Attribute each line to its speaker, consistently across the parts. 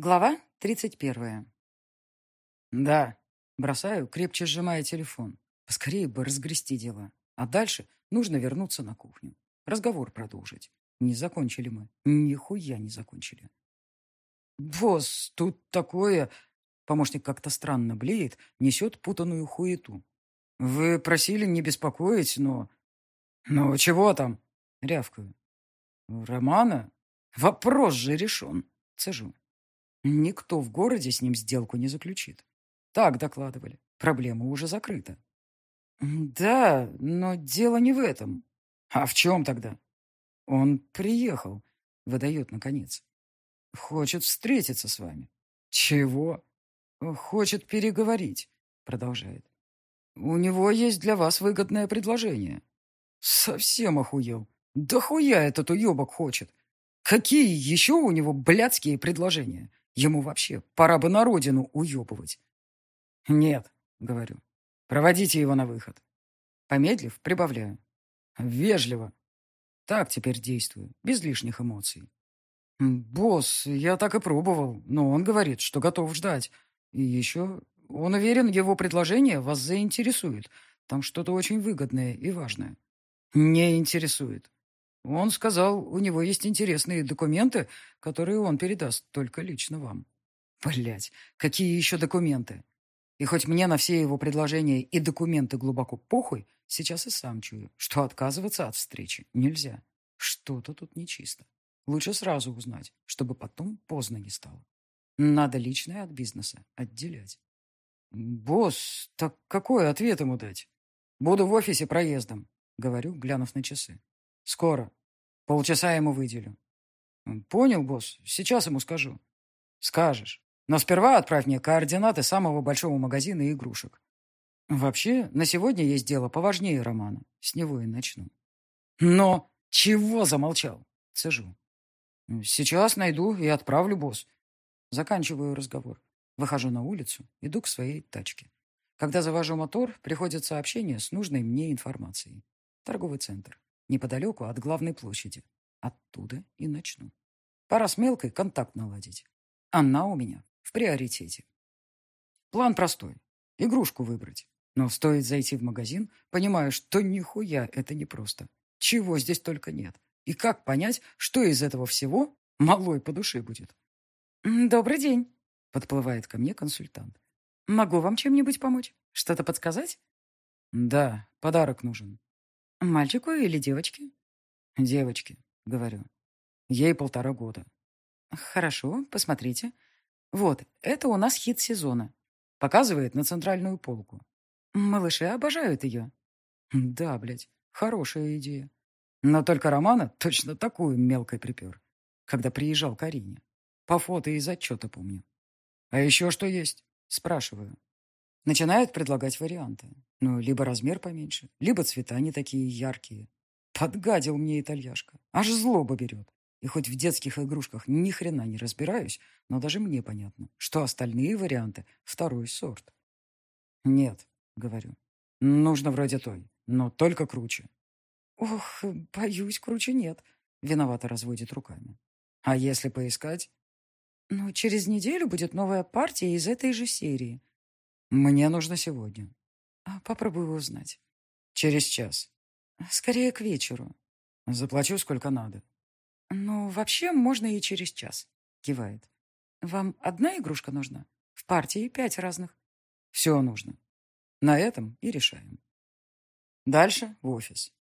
Speaker 1: Глава тридцать первая.
Speaker 2: Да, бросаю, крепче сжимая телефон. Поскорее бы разгрести дела. А дальше нужно вернуться на кухню. Разговор продолжить. Не закончили мы. Нихуя не закончили. Босс, тут такое... Помощник как-то странно блеет, несет путанную хуету. Вы просили не беспокоить, но... Ну, чего там? Рявкаю. Романа? Вопрос же решен. Цежу. Никто в городе с ним сделку не заключит. Так докладывали. Проблема уже закрыта. Да, но дело не в этом. А в чем тогда? Он приехал, выдает наконец. Хочет встретиться с вами. Чего? Хочет переговорить, продолжает. У него есть для вас выгодное предложение. Совсем охуел. Да хуя этот уебок хочет. Какие еще у него блядские предложения? Ему вообще пора бы на родину уебывать. Нет, говорю. Проводите его на выход. Помедлив, прибавляю. Вежливо. Так теперь действую, без лишних эмоций. «Босс, я так и пробовал, но он говорит, что готов ждать. И еще он уверен, его предложение вас заинтересует. Там что-то очень выгодное и важное». «Не интересует. Он сказал, у него есть интересные документы, которые он передаст только лично вам. Блять, какие еще документы? И хоть мне на все его предложения и документы глубоко похуй, сейчас и сам чую, что отказываться от встречи нельзя. Что-то тут нечисто. Лучше сразу узнать, чтобы потом поздно не стало. Надо личное от бизнеса отделять. «Босс, так какой ответ ему дать?» «Буду в офисе проездом», — говорю, глянув на часы. Скоро. Полчаса ему выделю. Понял, босс. Сейчас ему скажу. Скажешь. Но сперва отправь мне координаты самого большого магазина игрушек. Вообще, на сегодня есть дело поважнее романа. С него и начну. Но чего замолчал? Цежу. Сейчас найду и отправлю, босс. Заканчиваю разговор. Выхожу на улицу, иду к своей тачке. Когда завожу мотор, приходит сообщение с нужной мне информацией. Торговый центр неподалеку от главной площади. Оттуда и начну. Пора с мелкой контакт наладить. Она у меня в приоритете. План простой. Игрушку выбрать. Но стоит зайти в магазин, понимаю, что нихуя это непросто. Чего здесь только нет. И как понять, что из этого всего малой по душе будет?
Speaker 1: «Добрый день», —
Speaker 2: подплывает ко мне консультант.
Speaker 1: «Могу вам чем-нибудь помочь? Что-то подсказать?»
Speaker 2: «Да, подарок нужен.
Speaker 1: Мальчику или девочке?
Speaker 2: Девочке, говорю. Ей полтора года.
Speaker 1: Хорошо, посмотрите. Вот, это у нас хит сезона.
Speaker 2: Показывает на центральную полку.
Speaker 1: Малыши обожают ее.
Speaker 2: Да, блядь, хорошая идея. Но только Романа точно такую мелкой припер, когда приезжал к Арине. По фото из отчета помню. А еще что есть? Спрашиваю. Начинают предлагать варианты. Ну, либо размер поменьше, либо цвета не такие яркие. Подгадил мне итальяшка. Аж злоба берет. И хоть в детских игрушках ни хрена не разбираюсь, но даже мне понятно, что остальные варианты — второй сорт. Нет, говорю. Нужно вроде той, но только круче.
Speaker 1: Ох, боюсь, круче нет. Виновато разводит руками.
Speaker 2: А если поискать?
Speaker 1: Ну, через неделю будет новая партия из этой же серии.
Speaker 2: Мне нужно сегодня.
Speaker 1: А, попробую узнать.
Speaker 2: Через час.
Speaker 1: Скорее к вечеру.
Speaker 2: Заплачу сколько надо.
Speaker 1: Ну, вообще можно и через час. Кивает. Вам одна игрушка нужна? В партии пять разных.
Speaker 2: Все нужно. На этом и решаем. Дальше в офис.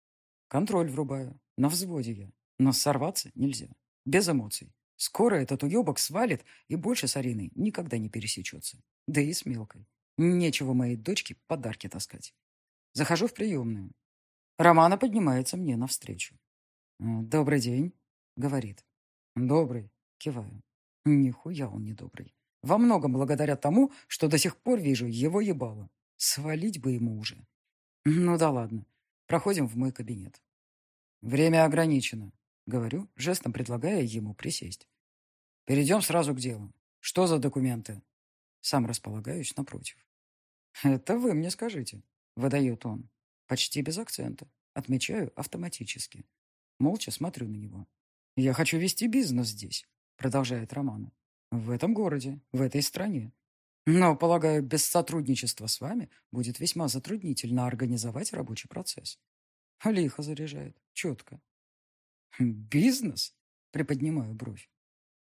Speaker 2: Контроль врубаю. На взводе я. Но сорваться нельзя. Без эмоций. Скоро этот уебок свалит и больше с Ариной никогда не пересечется. Да и с мелкой. Нечего моей дочке подарки таскать. Захожу в приемную. Романа поднимается мне навстречу. «Добрый день», — говорит. «Добрый», — киваю. Нихуя он не добрый. Во многом благодаря тому, что до сих пор вижу его ебало. Свалить бы ему уже. Ну да ладно. Проходим в мой кабинет. Время ограничено, говорю, жестом предлагая ему присесть. Перейдем сразу к делу. Что за документы? Сам располагаюсь напротив. «Это вы мне скажите», — выдает он. Почти без акцента. Отмечаю автоматически. Молча смотрю на него. «Я хочу вести бизнес здесь», — продолжает Романа. В этом городе, в этой стране. Но, полагаю, без сотрудничества с вами будет весьма затруднительно организовать рабочий процесс. Лихо заряжает. Четко. Бизнес? Приподнимаю бровь.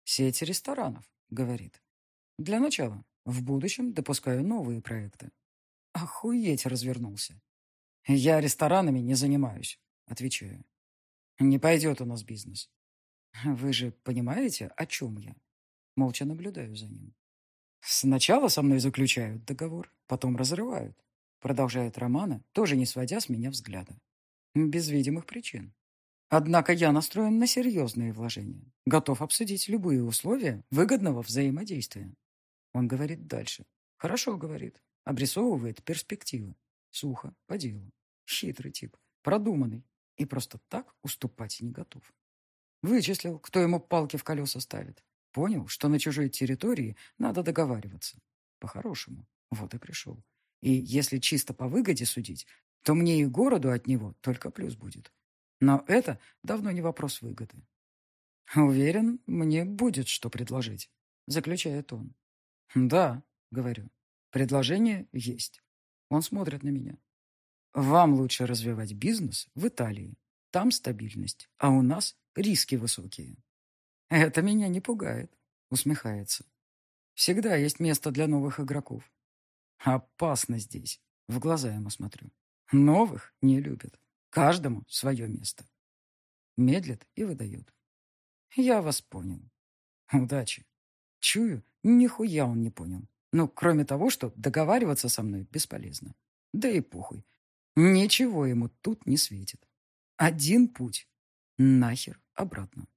Speaker 2: Сеть ресторанов, говорит. Для начала. В будущем допускаю новые проекты. Охуеть развернулся. Я ресторанами не занимаюсь, отвечаю. Не пойдет у нас бизнес. Вы же понимаете, о чем я? Молча наблюдаю за ним. Сначала со мной заключают договор, потом разрывают. Продолжает Романа, тоже не сводя с меня взгляда. Без видимых причин. Однако я настроен на серьезные вложения. Готов обсудить любые условия выгодного взаимодействия. Он говорит дальше. Хорошо говорит. Обрисовывает перспективы. Сухо, по делу. Хитрый тип. Продуманный. И просто так уступать не готов. Вычислил, кто ему палки в колеса ставит. Понял, что на чужой территории надо договариваться. По-хорошему. Вот и пришел. И если чисто по выгоде судить, то мне и городу от него только плюс будет. Но это давно не вопрос выгоды. Уверен, мне будет что предложить, заключает он. Да, говорю, предложение есть. Он смотрит на меня. Вам лучше развивать бизнес в Италии. Там стабильность, а у нас риски высокие. Это меня не пугает, усмехается. Всегда есть место для новых игроков. Опасно здесь. В глаза ему смотрю. Новых не любят. Каждому свое место. Медлит и выдает. Я вас понял. Удачи. Чую, нихуя он не понял. Ну, кроме того, что договариваться со мной бесполезно. Да и похуй. Ничего ему тут не светит. Один путь. Нахер обратно.